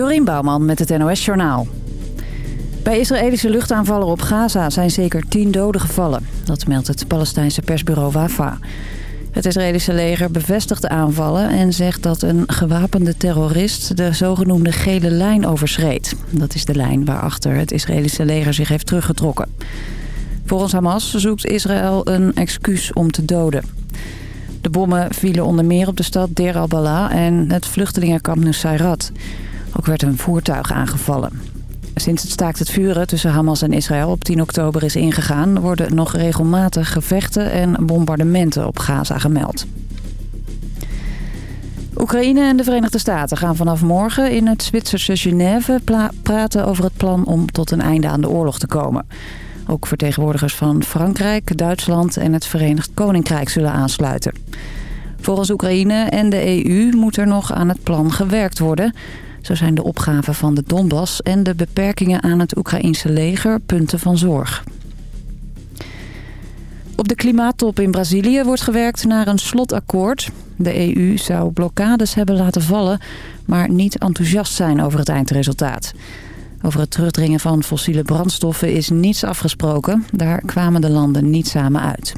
Dorien Bouwman met het NOS Journaal. Bij Israëlische luchtaanvallen op Gaza zijn zeker tien doden gevallen. Dat meldt het Palestijnse persbureau WAFA. Het Israëlische leger bevestigt de aanvallen en zegt dat een gewapende terrorist de zogenoemde gele lijn overschreed. Dat is de lijn waarachter het Israëlische leger zich heeft teruggetrokken. Volgens Hamas zoekt Israël een excuus om te doden. De bommen vielen onder meer op de stad Deir al-Bala en het vluchtelingenkamp Nusayrat. Ook werd een voertuig aangevallen. Sinds het staakt het vuren tussen Hamas en Israël op 10 oktober is ingegaan... worden nog regelmatig gevechten en bombardementen op Gaza gemeld. Oekraïne en de Verenigde Staten gaan vanaf morgen in het Zwitserse Genève praten over het plan om tot een einde aan de oorlog te komen. Ook vertegenwoordigers van Frankrijk, Duitsland en het Verenigd Koninkrijk zullen aansluiten. Volgens Oekraïne en de EU moet er nog aan het plan gewerkt worden... Zo zijn de opgaven van de Donbass en de beperkingen aan het Oekraïense leger punten van zorg. Op de klimaattop in Brazilië wordt gewerkt naar een slotakkoord. De EU zou blokkades hebben laten vallen, maar niet enthousiast zijn over het eindresultaat. Over het terugdringen van fossiele brandstoffen is niets afgesproken. Daar kwamen de landen niet samen uit.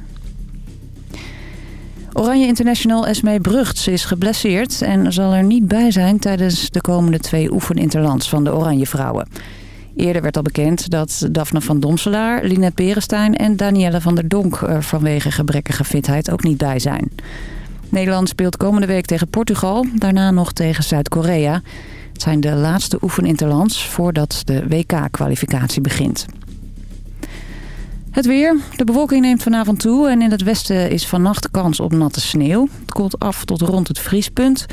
Oranje International Esmee Brugts is geblesseerd en zal er niet bij zijn tijdens de komende twee oefeninterlands van de Oranje Vrouwen. Eerder werd al bekend dat Daphne van Domselaar, Linette Berenstein en Danielle van der Donk er vanwege gebrekkige fitheid ook niet bij zijn. Nederland speelt komende week tegen Portugal, daarna nog tegen Zuid-Korea. Het zijn de laatste oefeninterlands voordat de WK-kwalificatie begint. Het weer. De bewolking neemt vanavond toe en in het westen is vannacht kans op natte sneeuw. Het koelt af tot rond het vriespunt.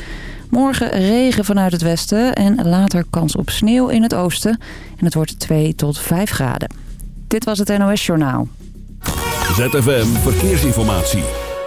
Morgen regen vanuit het westen en later kans op sneeuw in het oosten. En het wordt 2 tot 5 graden. Dit was het NOS Journaal. ZFM Verkeersinformatie.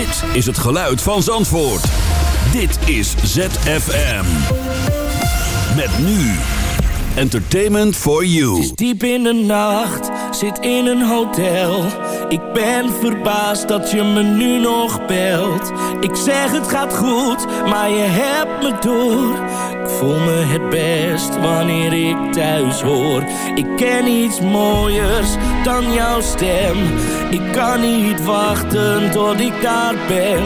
Dit is het geluid van Zandvoort. Dit is ZFM. Met nu. Entertainment for you. Diep in de nacht, zit in een hotel. Ik ben verbaasd dat je me nu nog belt. Ik zeg het gaat goed, maar je hebt me door. Ik voel me het best wanneer ik thuis hoor. Ik ken iets mooiers dan jouw stem. Ik kan niet wachten tot ik daar ben.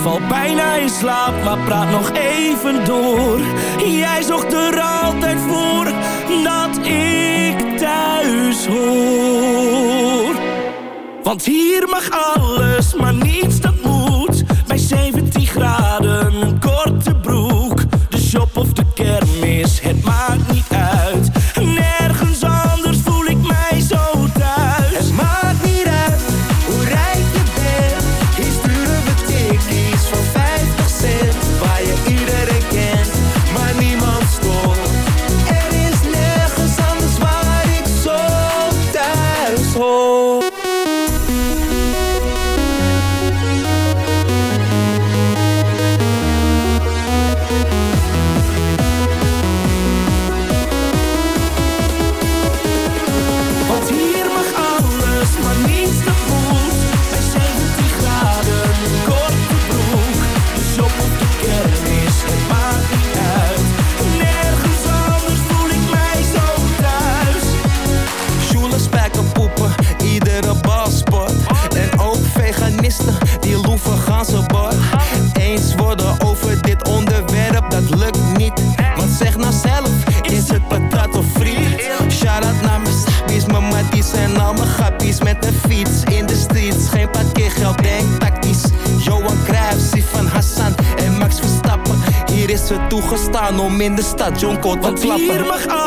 Val bijna in slaap, maar praat nog even door. Jij zocht er altijd voor dat ik Want hier mag alles, maar niets dat zo'n want hier mag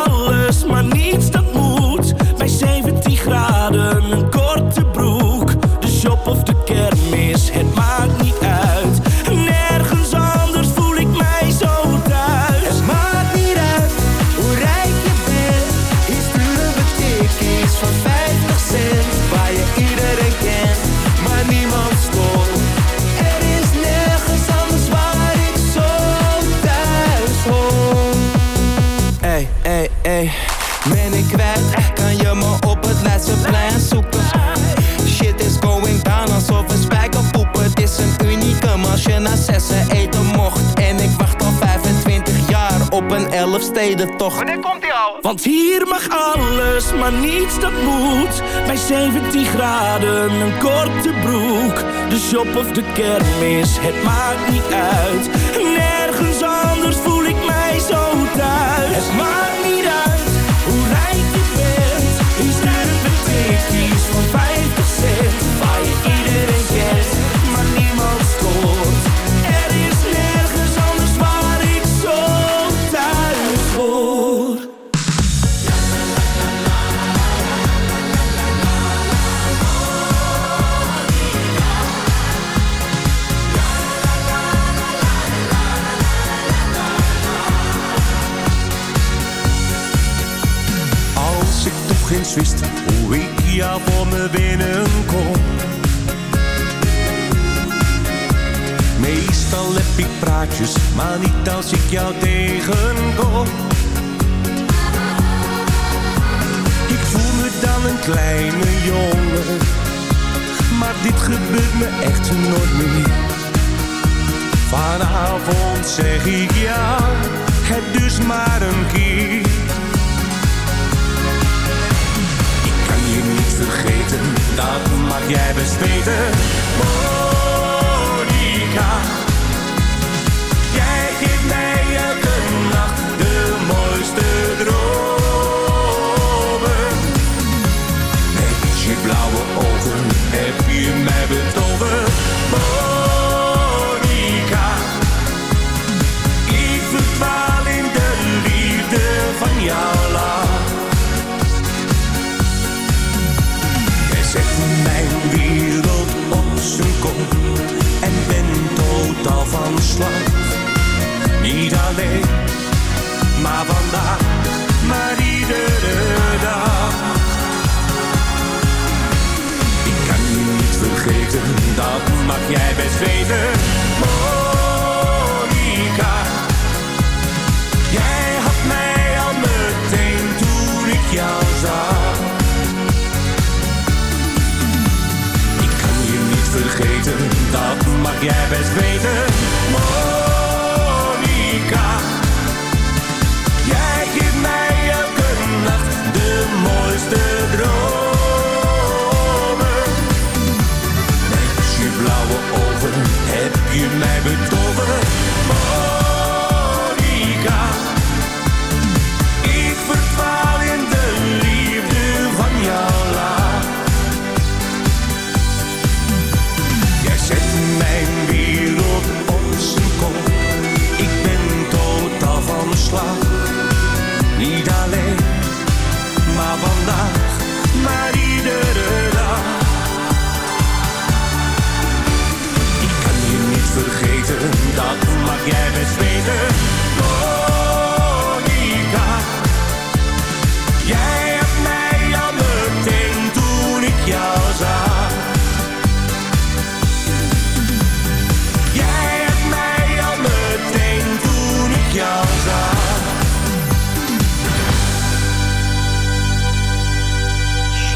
Wanneer komt hij al? Want hier mag alles, maar niets dat moet. Bij 17 graden een korte broek. De shop of de kermis, het maakt niet uit. Nergens anders voel ik mij zo thuis. Het maakt niet uit hoe rijk je bent. Hier sterren betekent van 50 cent. Waar je iedereen me. Meestal heb ik praatjes, maar niet als ik jou tegenkom. Ik voel me dan een kleine jongen, maar dit gebeurt me echt nooit meer. Vanavond zeg ik jou, het dus maar een keer. vergeten, dat mag jij best weten.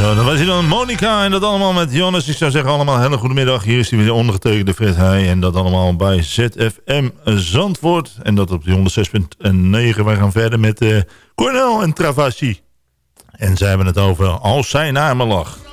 Zo, dan was hij dan Monica en dat allemaal met Jonas. Ik zou zeggen allemaal hele goede middag. Hier is hij weer ondergetekende Fred Heij. En dat allemaal bij ZFM Zandvoort. En dat op de 106.9. Wij gaan verder met eh, Cornel en Travassi. En zij hebben het over Als Zijn Namen Lag.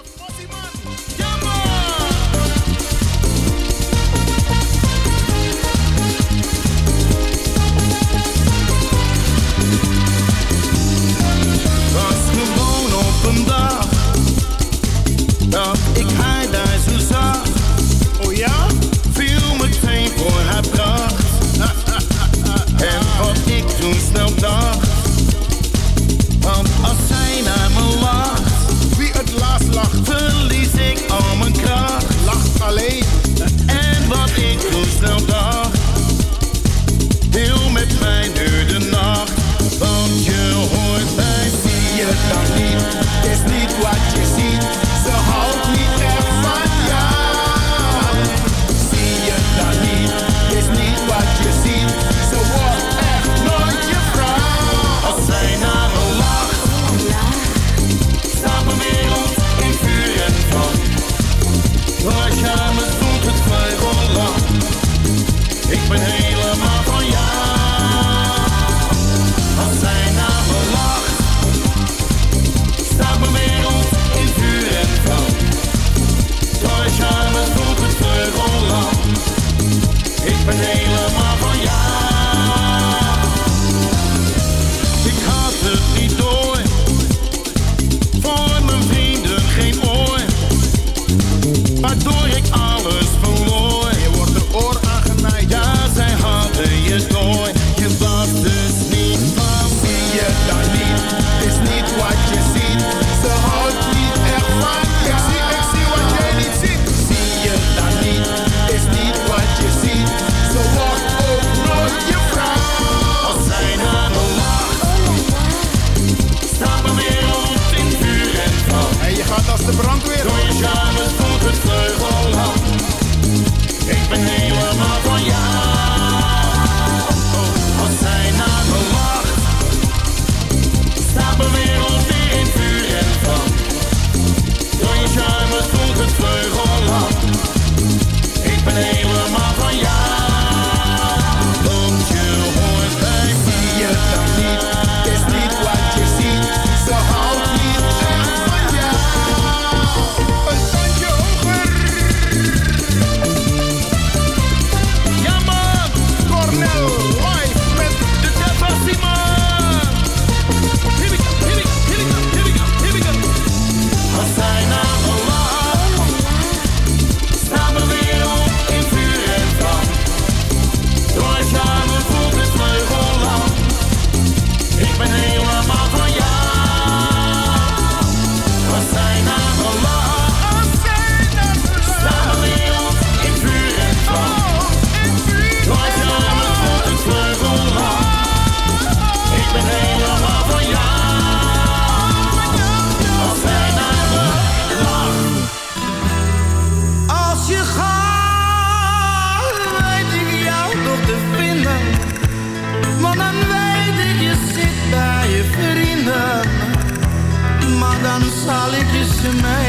Ik je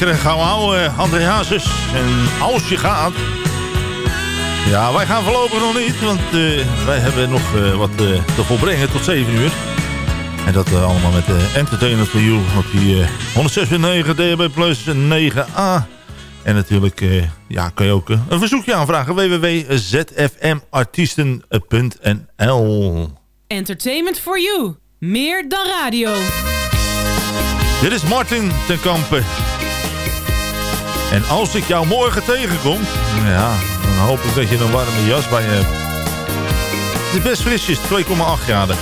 lekker gaan houden, André Hazes. En als je gaat... Ja, wij gaan voorlopig nog niet, want eh, wij hebben nog eh, wat eh, te volbrengen tot 7 uur. En dat eh, allemaal met Entertainment for You op die eh 106.9 DHB Plus 9A. En natuurlijk eh, ja, kan je ook eh, een verzoekje aanvragen. www.zfmartiesten.nl Entertainment for you. Meer dan radio. Dit is Martin ten Kampen. En als ik jou morgen tegenkom... Ja, dan hoop ik dat je een warme jas bij je hebt. Het is best frisjes, 2,8 graden.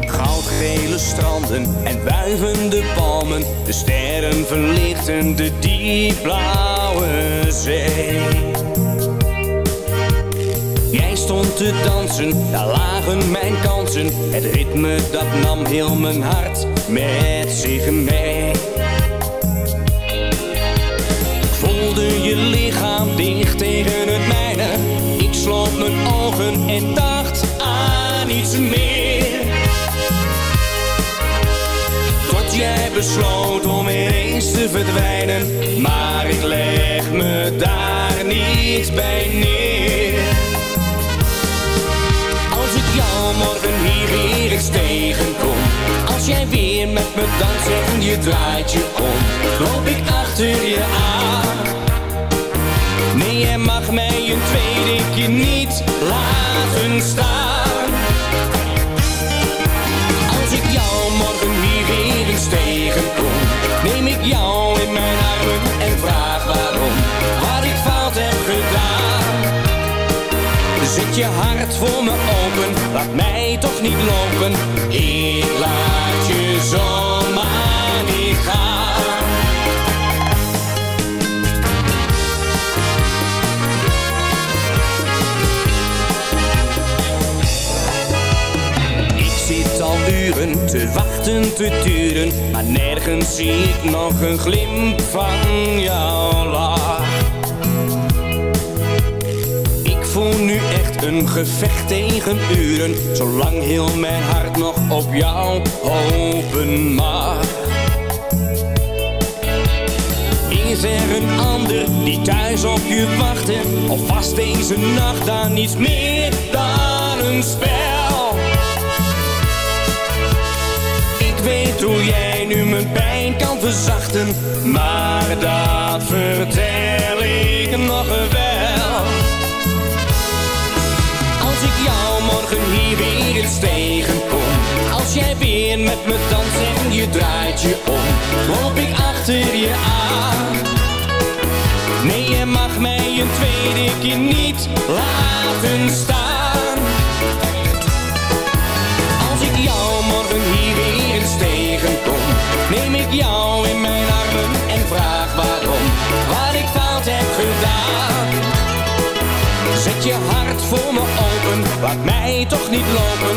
Goudgele stranden en wuivende palmen. De sterren verlichten de diepblauwe zee. Jij stond te dansen, daar lagen mijn kansen. Het ritme dat nam heel mijn hart met zich mee. Voelde je lichaam dicht tegen het mijne. Ik sloot mijn ogen en dacht aan iets meer. Tot jij besloot om ineens te verdwijnen. Maar ik leg me daar niet bij neer. Als ik jou morgen hier weer eens tegenkom. Jij weer met me danst en je draait je om. Loop ik achter je aan. Nee, jij mag mij een tweede keer niet laten staan. Als ik jou morgen hier weer eens tegenkom, neem ik jou je hart voor me open, laat mij toch niet lopen, ik laat je zomaar niet gaan. Ik zit al uren te wachten, te turen, maar nergens zie ik nog een glimp van jouw. Ik voel nu een gevecht tegen uren, zolang heel mijn hart nog op jou hopen mag. Is er een ander die thuis op je wachtte? Of was deze nacht dan niets meer dan een spel? Ik weet hoe jij nu mijn pijn kan verzachten, maar dat vertel ik nog wel. Hier weer als jij weer met me danst en je draait je om, loop ik achter je aan. Nee, je mag mij een tweede keer niet laten staan. Als ik jou morgen hier weer eens tegenkom, neem ik jou in mijn armen en vraag waarom, wat ik fout heb gedaan. Zet je hart voor me open, laat mij toch niet lopen.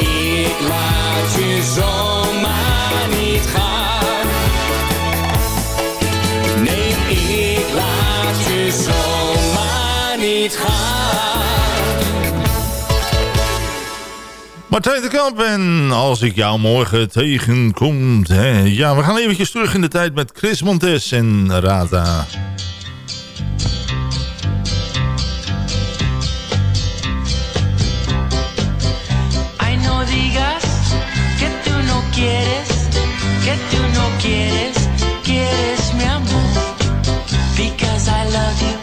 Ik laat je zomaar niet gaan. Nee, ik laat je zomaar niet gaan. Martijn de Kamp en als ik jou morgen tegenkom... Hè, ja, we gaan eventjes terug in de tijd met Chris Montes en Rata. Tú no quieres, quieres mi amor. Because I love you,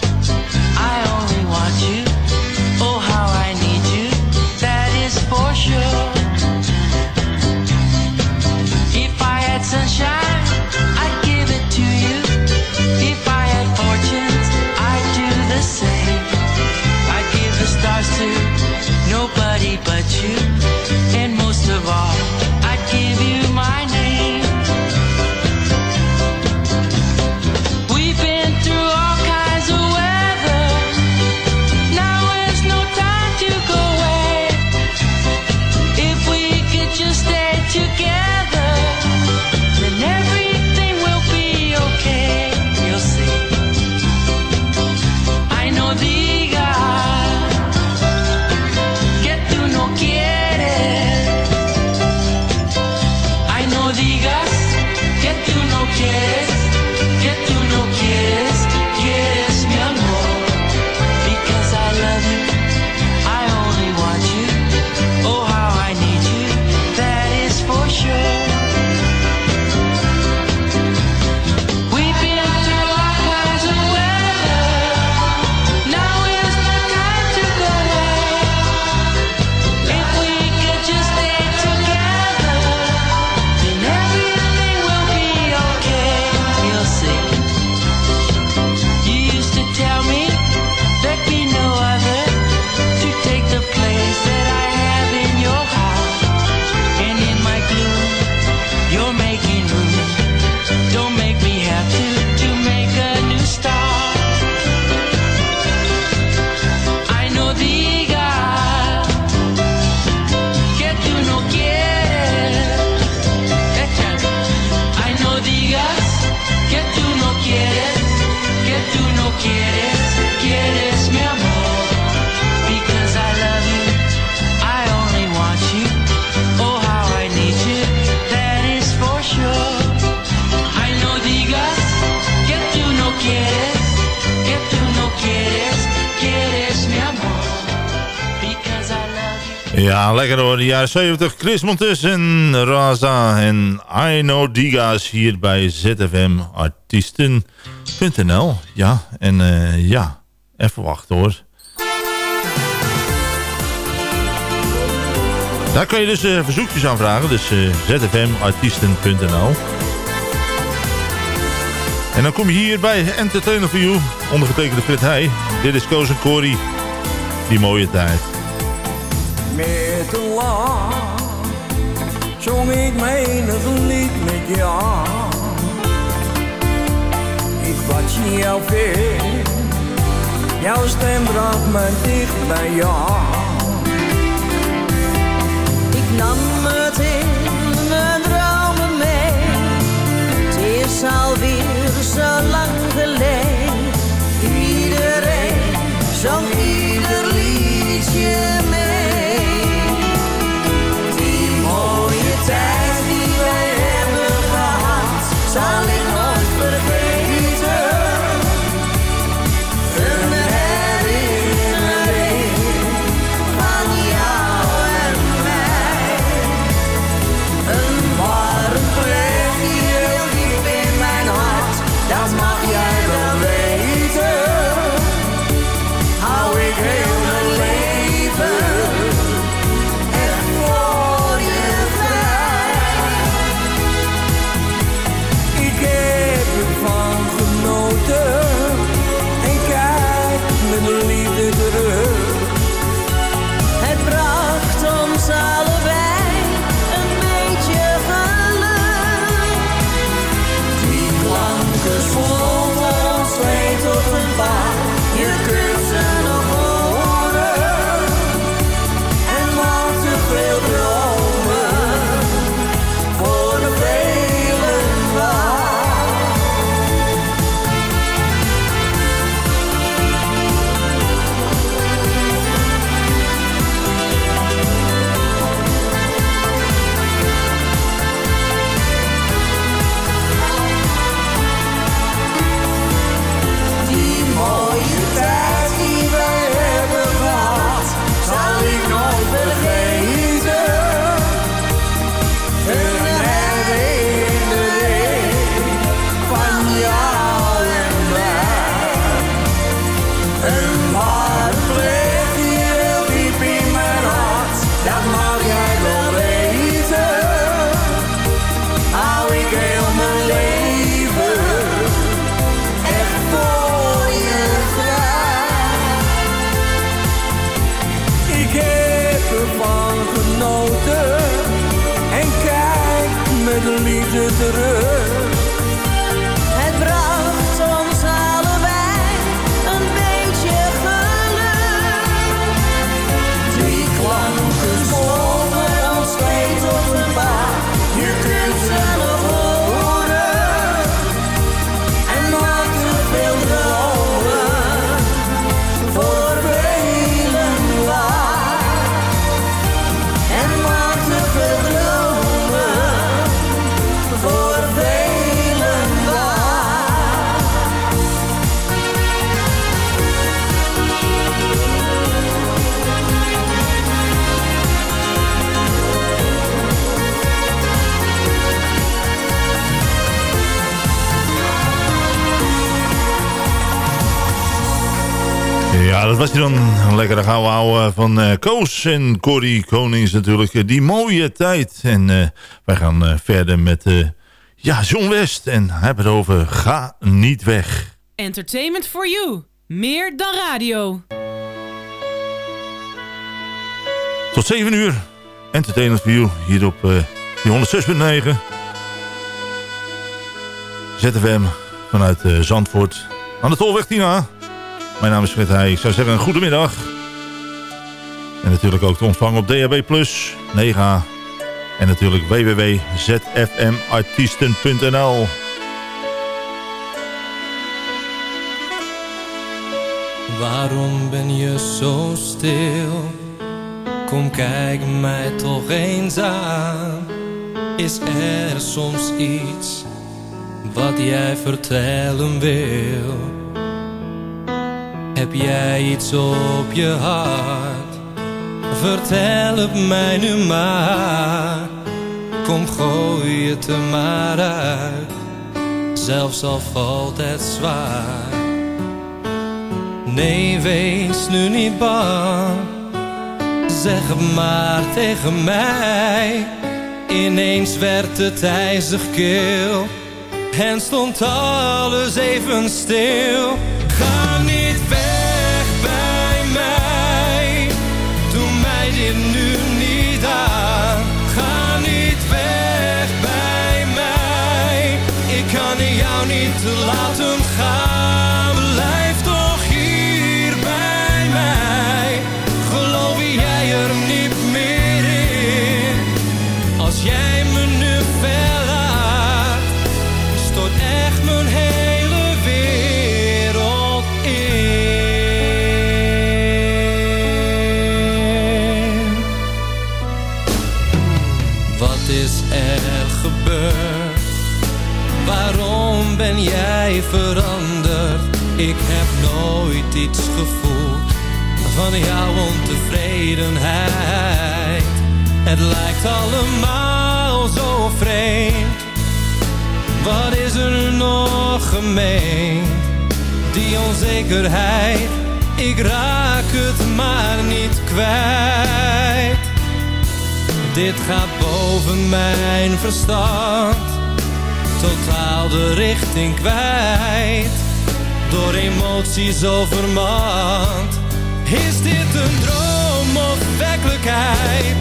De jaren 70. Chris Montes en Raza en Aino Diga's hier bij zfmartiesten.nl. Ja, en eh, ja, even wachten hoor. Daar kan je dus eh, verzoekjes aanvragen. Dus eh, zfmartiesten.nl. En dan kom je hier bij Entertainer for You. Ondergetekende Frit Heij. Dit is Koos en Corey. Die mooie tijd. Lach zong ik menig lied met jou. Ik was niet jou ver, jouw stem bracht me dicht bij jou. Ik nam het in dat was hier dan een lekkere gouden ouwe van eh, Koos en Corrie Konings natuurlijk. Eh, Die mooie tijd. En eh, wij gaan verder met ja, John West. En hebben het over Ga niet weg. Entertainment for you. Meer dan radio. Tot 7 uur. Entertainment for you. Hier op die 106.9. ZFM vanuit Zandvoort. Aan de Tolweg Tina. Mijn naam is Fred Heij. Ik zou zeggen een goedemiddag. En natuurlijk ook te ontvangen op DHB Plus 9A. En natuurlijk www.zfmartiesten.nl Waarom ben je zo stil? Kom kijk mij toch eens aan. Is er soms iets wat jij vertellen wil? Heb jij iets op je hart Vertel het mij nu maar. Kom, gooi het er maar uit. Zelfs al valt het zwaar. Nee, wees nu niet bang. Zeg het maar tegen mij. Ineens werd het ijzig kil. En stond alles even stil. Ik heb nooit iets gevoeld van jouw ontevredenheid. Het lijkt allemaal zo vreemd. Wat is er nog gemeen? Die onzekerheid, ik raak het maar niet kwijt. Dit gaat boven mijn verstand. Totaal de richting kwijt. Door emoties overmand. Is dit een droom of werkelijkheid?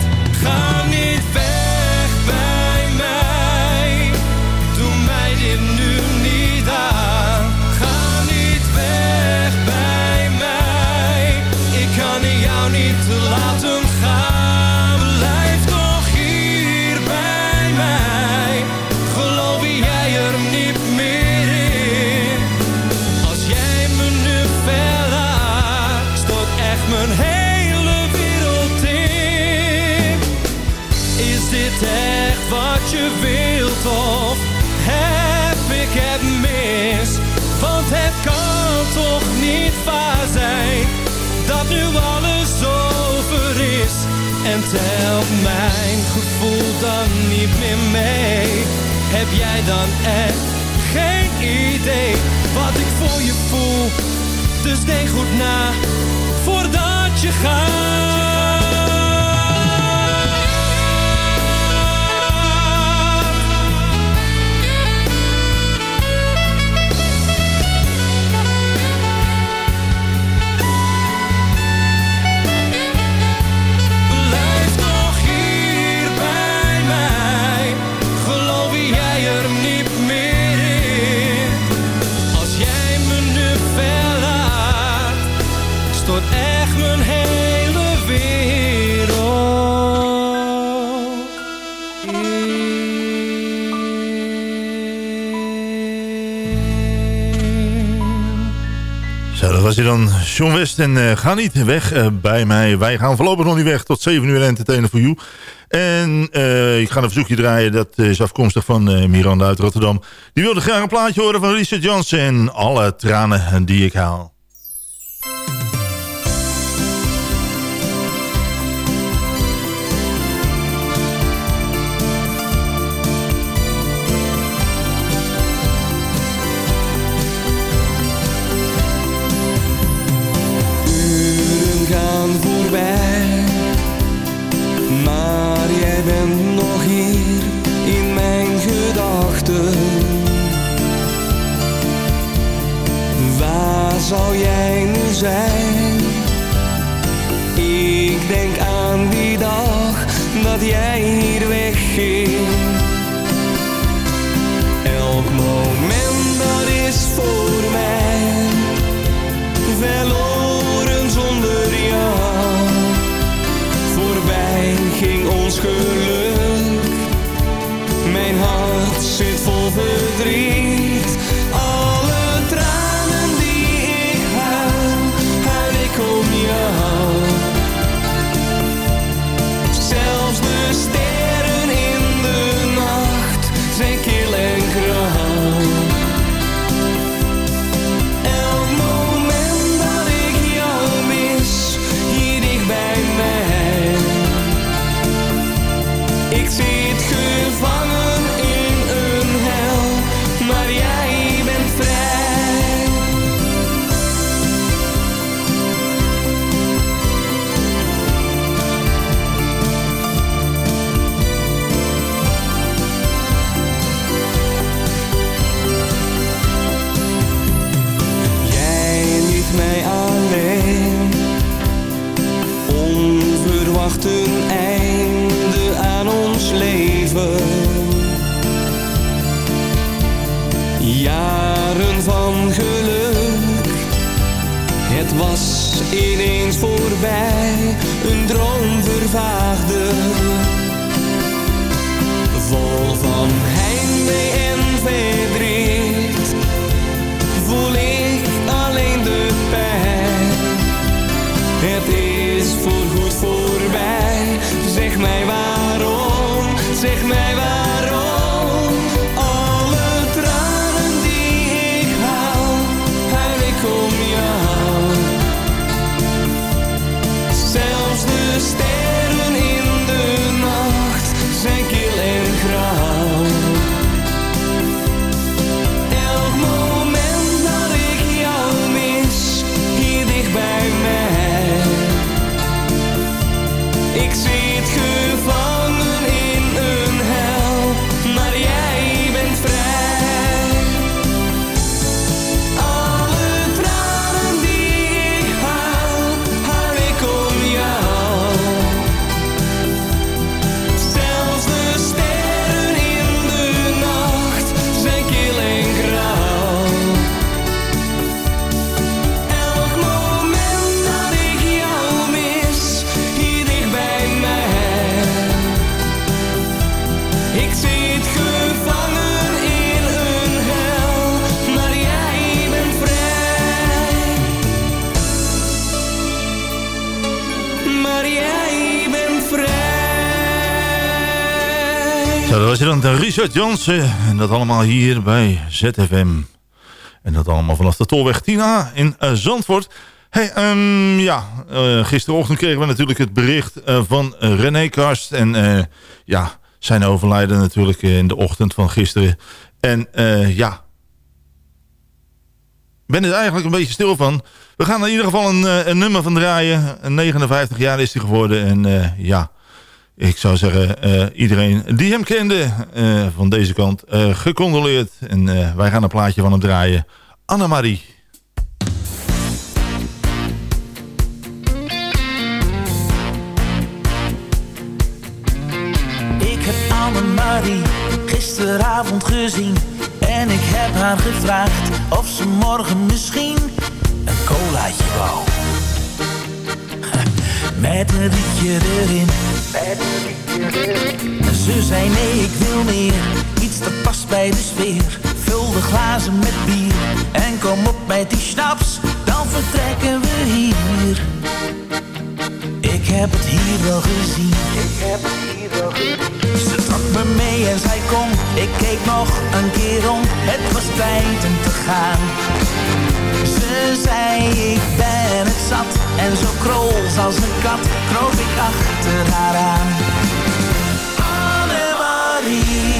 Toch niet waar zijn dat nu alles over is. En telt mijn gevoel dan niet meer mee? Heb jij dan echt geen idee wat ik voor je voel? Dus denk goed na voordat je gaat. Zo, dat was hij dan. John West en eh, ga niet weg eh, bij mij. Wij gaan voorlopig nog niet weg tot 7 uur entertainen voor you. En eh, ik ga een verzoekje draaien. Dat is afkomstig van Miranda uit Rotterdam. Die wilde graag een plaatje horen van Richard Johnson. En alle tranen die ik haal. Ik denk aan die dag dat jij hier wegging. Was je dan Richard Jansen. En dat allemaal hier bij ZFM. En dat allemaal vanaf de Tolweg 10A in eh, Zandvoort. Hey, ehm, ja, eh, gisterochtend kregen we natuurlijk het bericht eh, van René Karst. En ja, zijn overlijden natuurlijk in de ochtend van gisteren. En ja, ben er eigenlijk een beetje stil van. We gaan in ieder geval een, een nummer van draaien. Een 59 jaar is hij geworden. En ja, ik zou zeggen, eh, iedereen die hem kende eh, van deze kant, eh, gecondoleerd. En wij gaan een plaatje van hem draaien. Annemarie. Ik heb Annemarie gisteravond gezien En ik heb haar gevraagd of ze morgen misschien een colaatje wou Met een rietje erin Ze zei nee ik wil meer Iets dat past bij de sfeer Vul de glazen met bier En kom op met die schnaps Dan vertrekken we hier ik heb het hier wel gezien. Ik heb het hier wel gezien. Ze trok me mee en zei kom. Ik keek nog een keer om. Het was tijd om te gaan. Ze zei ik ben het zat. En zo krols als een kat kroop ik achter haar aan. Annemarie.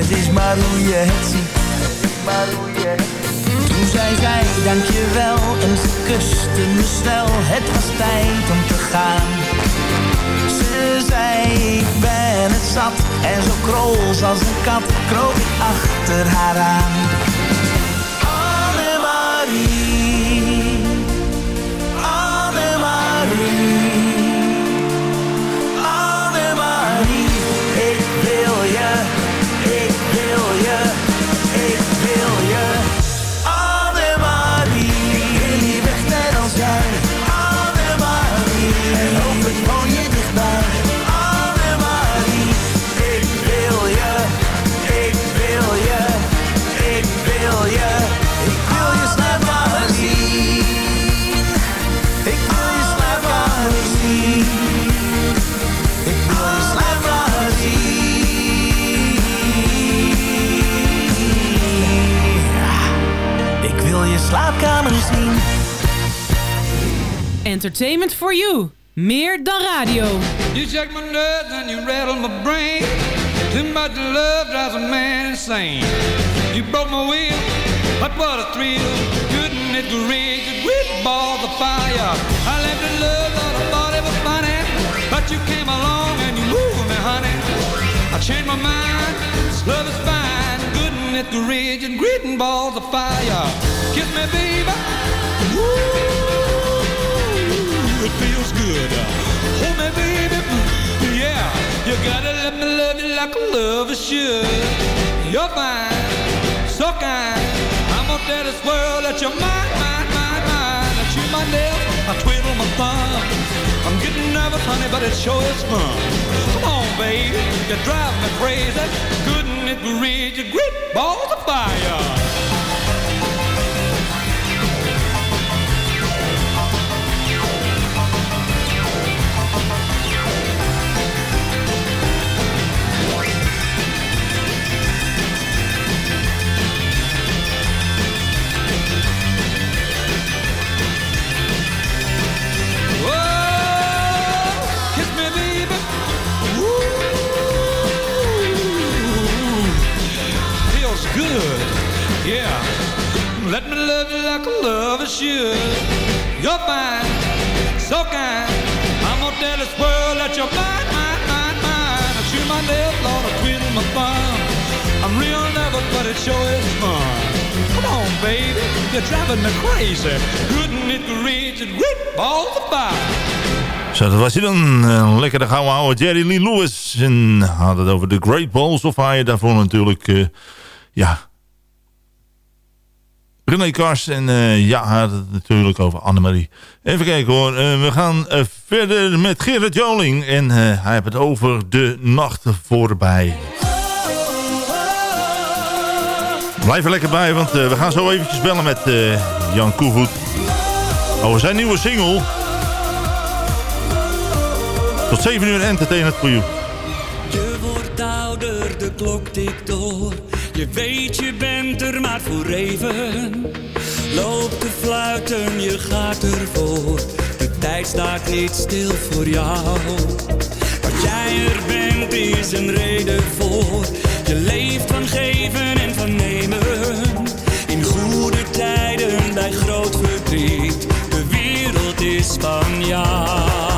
Het is maar hoe je het ziet. Maar hoe je het ziet. Toen zei zij dankjewel en ze kuste me snel. Het was tijd om te gaan. Ze zei ik ben het zat en zo krols als een kat kroop ik achter haar aan. Zien. Entertainment for you. Meer dan radio. You shake my nerves and you rattle my brain. Too much love drives a man insane. You broke my will, but what a thrill. Couldn't it reach a great ball of fire? I left in love, thought I thought it was funny. But you came along and you moved me, honey. I changed my mind, this love is fine. Couldn't ridge and great balls of fire? Kiss me, baby. Ooh, it feels good. Hold me, baby. Yeah, you gotta let me love you like a lover should. You're fine, so kind. I'm gonna tell this world that you're mine, mine, mine, mine. I chew my nails, I twiddle my thumbs. I'm getting nervous, honey, but it sure is fun. Come on, baby, you drive me crazy. Couldn't it reach a great balls of fire? Yeah. Let me love you like a lover should. You're fine, so kind. I'm gonna tell this world that you're mine, mine, mine, mine. I chew my nails, Lord, I twiddle my thumb. I'm real nervous, but it sure is fun. Come on, baby, you're driving me crazy. Couldn't it reach a great balls of fire? Zo, dat was hij dan. Een lekkere gouden oude Jerry Lee Lewis. En had het over de Great Balls of Fire. Daarvoor natuurlijk, eh, ja... René Kars en eh, ja, natuurlijk over Annemarie. Even kijken hoor, Eh, we gaan eh, verder met Gerrit Joling. En hij heeft het over de nacht voorbij. Blijf er lekker bij, want we gaan zo eventjes bellen met Jan Koevoet. Over zijn nieuwe single. Tot 7 uur entertainment voor you. Je wordt ouder, de klok tikt door. Je weet je bent er maar voor even. Loop te fluiten, je gaat ervoor. De tijd staat niet stil voor jou. Dat jij er bent is een reden voor. Je leeft van geven en van nemen. In goede tijden bij groot verdriet. De wereld is van jou.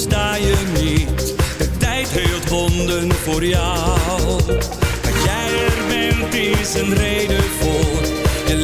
Besta je niet. De tijd heelt wonden voor jou. Dat jij er bent is een reden voor. Je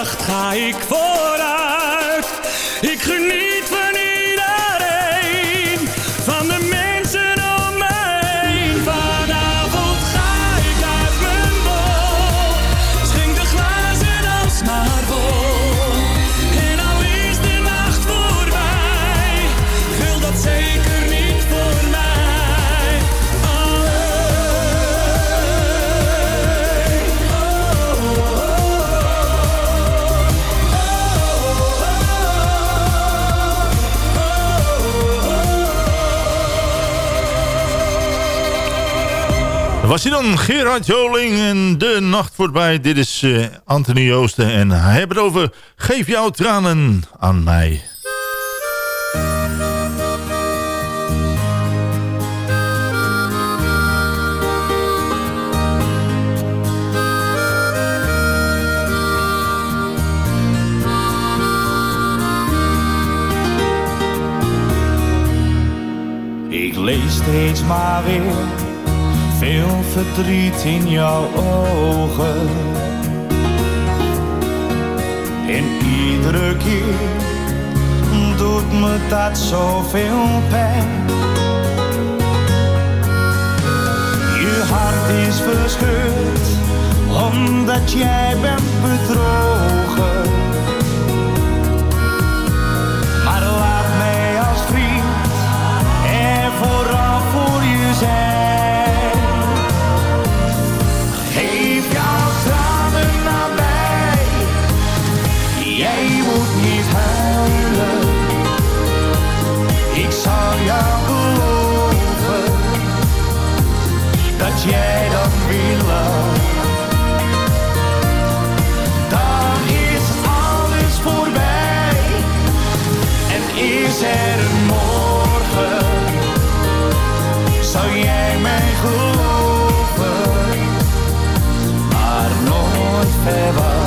nacht ga ik voor. was hij dan, Gerard Joling en De Nacht voorbij. Dit is uh, Anthony Joosten en hij heeft het over Geef jouw tranen aan mij. Ik lees steeds maar weer veel verdriet in jouw ogen. En iedere keer doet me dat zoveel pijn. Je hart is verscheurd omdat jij bent bedrogen. maar dat jij dan wil. Dan is alles voorbij en is er een morgen. Zou jij mij geloven, maar nooit verwachten.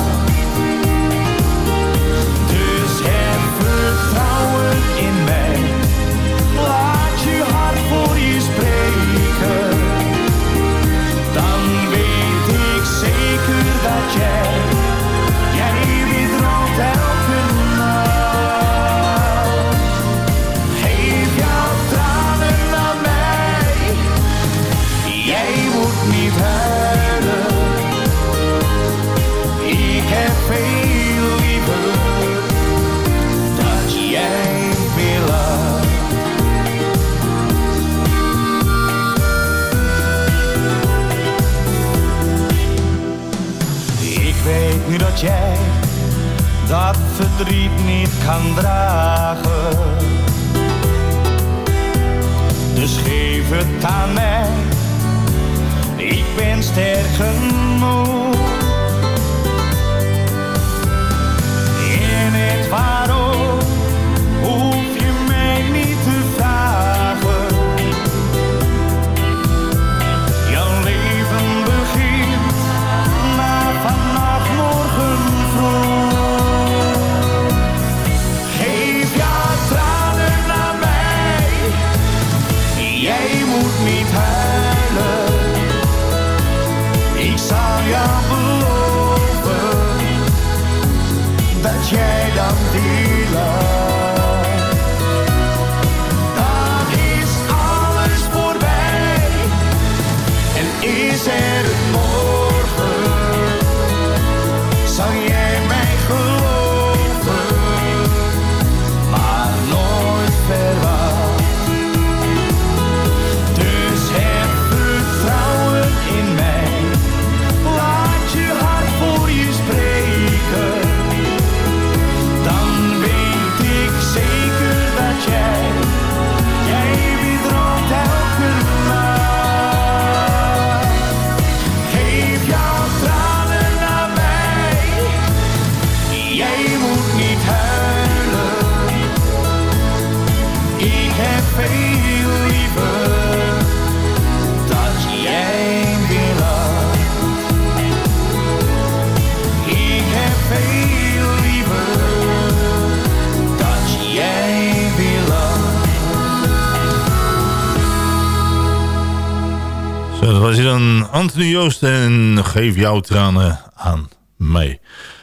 Anthony Joost en geef jouw tranen aan mij.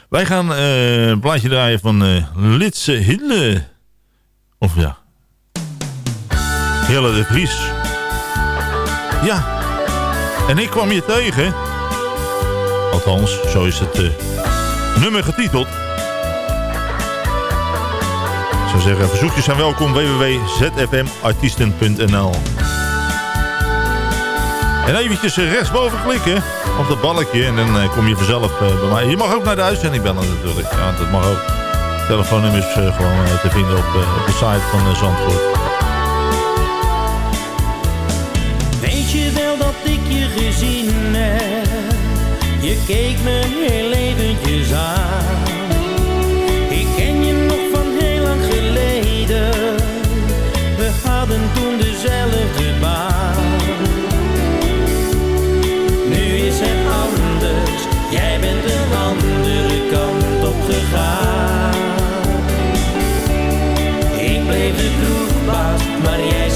Wij gaan uh, een plaatje draaien van uh, Litse Hille. Of ja. Hille de Vries. Ja. En ik kwam je tegen. Althans, zo is het eh, nummer getiteld. Ik zou zeggen, verzoekjes zijn welkom www.zfmartiesten.nl en eventjes rechtsboven klikken op dat balkje en dan eh, kom je vanzelf eh, bij mij. Je mag ook naar de uitzending bellen natuurlijk. Ja, dat mag ook. Telefoonnummer is eh, gewoon te vinden op, op de site van Zandvoort. Weet je wel dat ik je gezien heb? Je keek me heel eventjes aan. Ik ken je nog van heel lang geleden. We hadden toen dezelfde baan. Kroegbaas,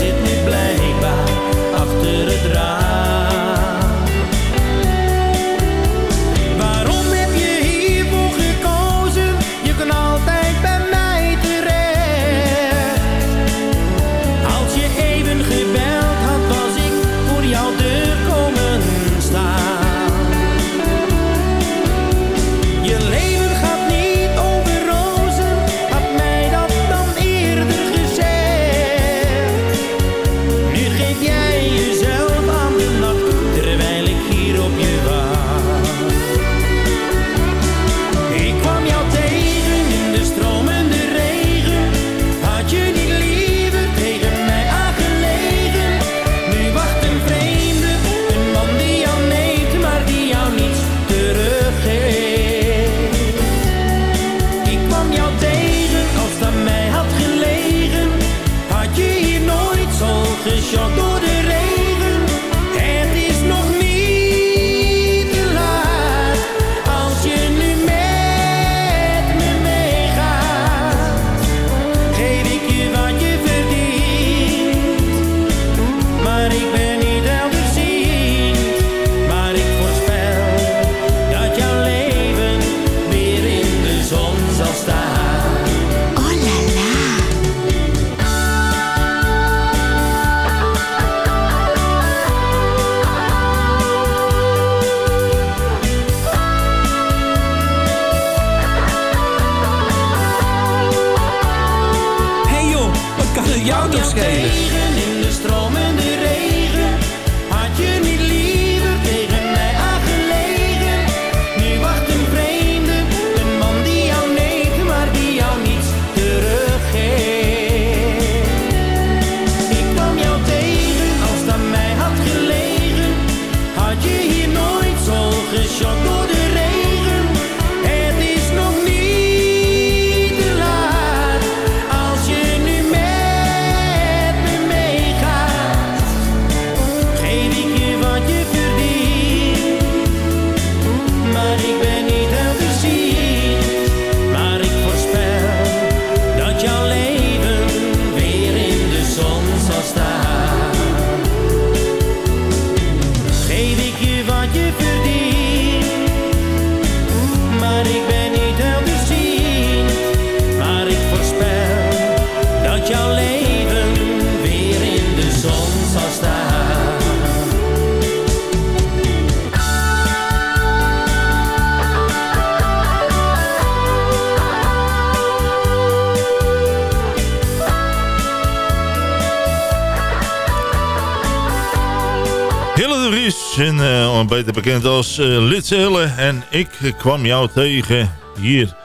beter bekend als eh Litse Hille. En ik kwam jou tegen hier,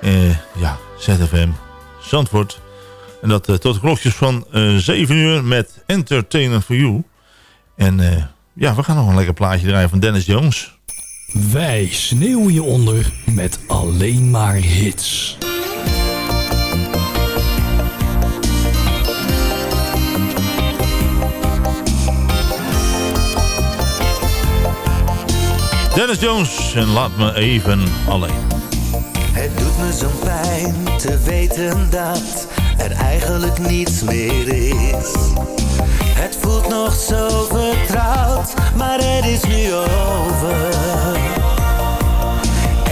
eh, ja, ZFM Zandvoort. En dat eh, tot de klokjes van eh 7 uur met Entertainment for You. En eh, ja, we gaan nog een lekker plaatje draaien van Dennis Jones. Wij sneeuwen je onder met alleen maar hits. Dennis Jones, en laat me even alleen. Het doet me zo'n pijn te weten dat er eigenlijk niets meer is. Het voelt nog zo vertrouwd, maar het is nu over.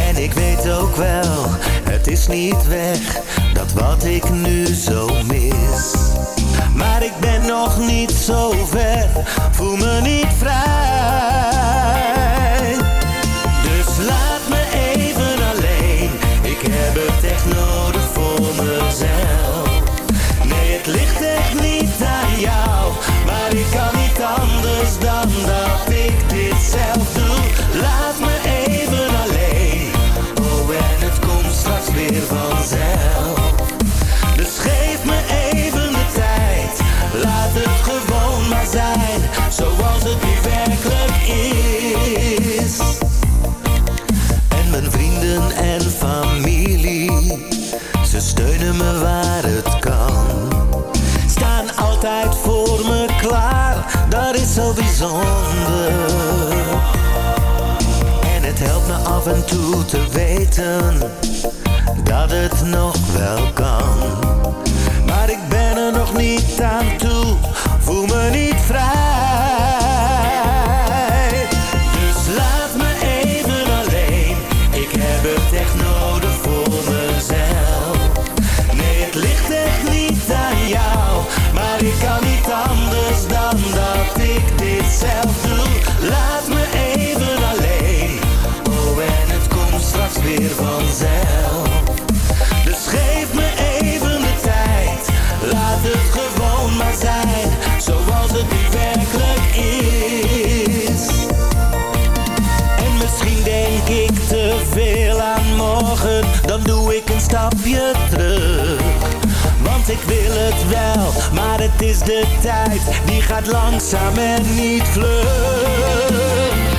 En ik weet ook wel niet weg, dat wat ik nu zo mis. Maar ik ben nog niet zo ver, voel me niet vrij. Is zo bijzonder. En het helpt me af en toe te weten dat het nog wel kan. Maar ik ben er nog niet aan toe, voel me niet vrij. Stapje terug. Want ik wil het wel, maar het is de tijd, die gaat langzaam en niet vlug.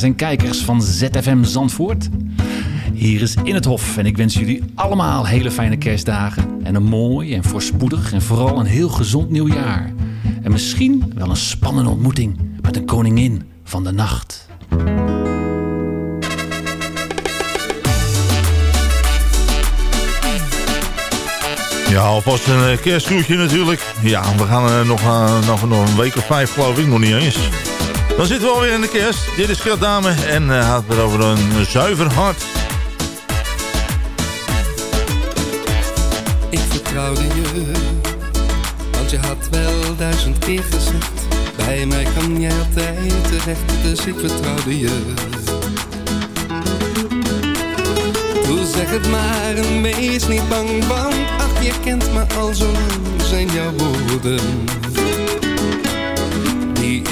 Luisteraars en kijkers van ZFM Zandvoort. Hier is In het Hof en ik wens jullie allemaal hele fijne kerstdagen. En een mooi en voorspoedig en vooral een heel gezond nieuwjaar. En misschien wel een spannende ontmoeting met een koningin van de nacht. Ja, alvast een eh, kerstgroetje natuurlijk. Ja, we gaan er nog, eh, nog, nog een week of vijf geloof ik, nog niet eens. Dan zitten we alweer in de kerst. Dit is Gert Dame en uh, gaat weer over een zuiver hart. Ik vertrouwde je, want je had wel duizend keer gezegd. Bij mij kan jij altijd terecht, dus ik vertrouwde je. Doe zeg het maar en wees niet bang, want ach je kent me al zo lang, zijn jouw woorden.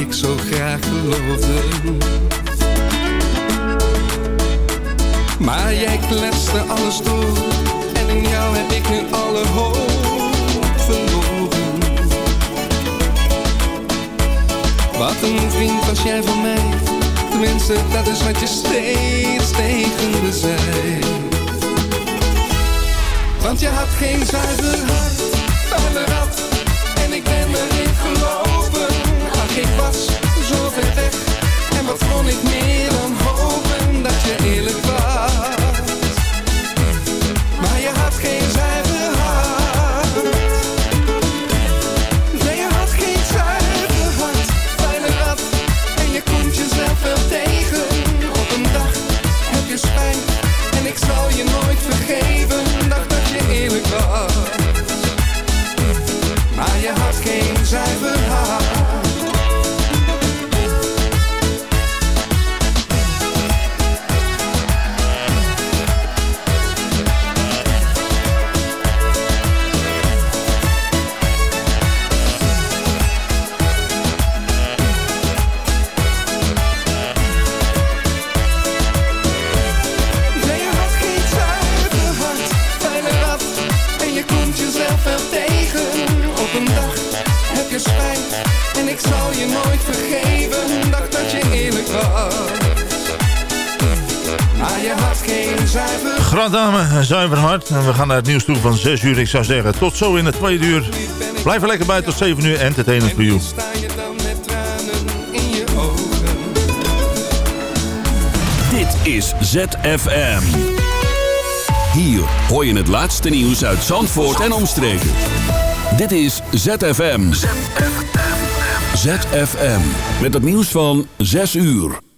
Ik zo graag geloofde. Maar jij kletste alles door en in jou heb ik nu alle hoop verloren. Wat een vriend was jij van mij, tenminste dat is wat je steeds tegen me zei. Want je had geen zuiver hart, vuile rat, en ik ben erin gelopen. Ik was zo ver weg, en wat kon ik meer dan hopen dat je eerlijk was. Zuiver Graad dame, een zuiver hart. En we gaan naar het nieuws toe van 6 uur. Ik zou zeggen, tot zo in het tweede uur. Blijf er lekker bij tot 7 uur. Entertainment je ogen. Dit is ZFM. Hier hoor je het laatste nieuws uit Zandvoort en omstreken. Dit is ZFM. ZFM. Met het nieuws van 6 uur.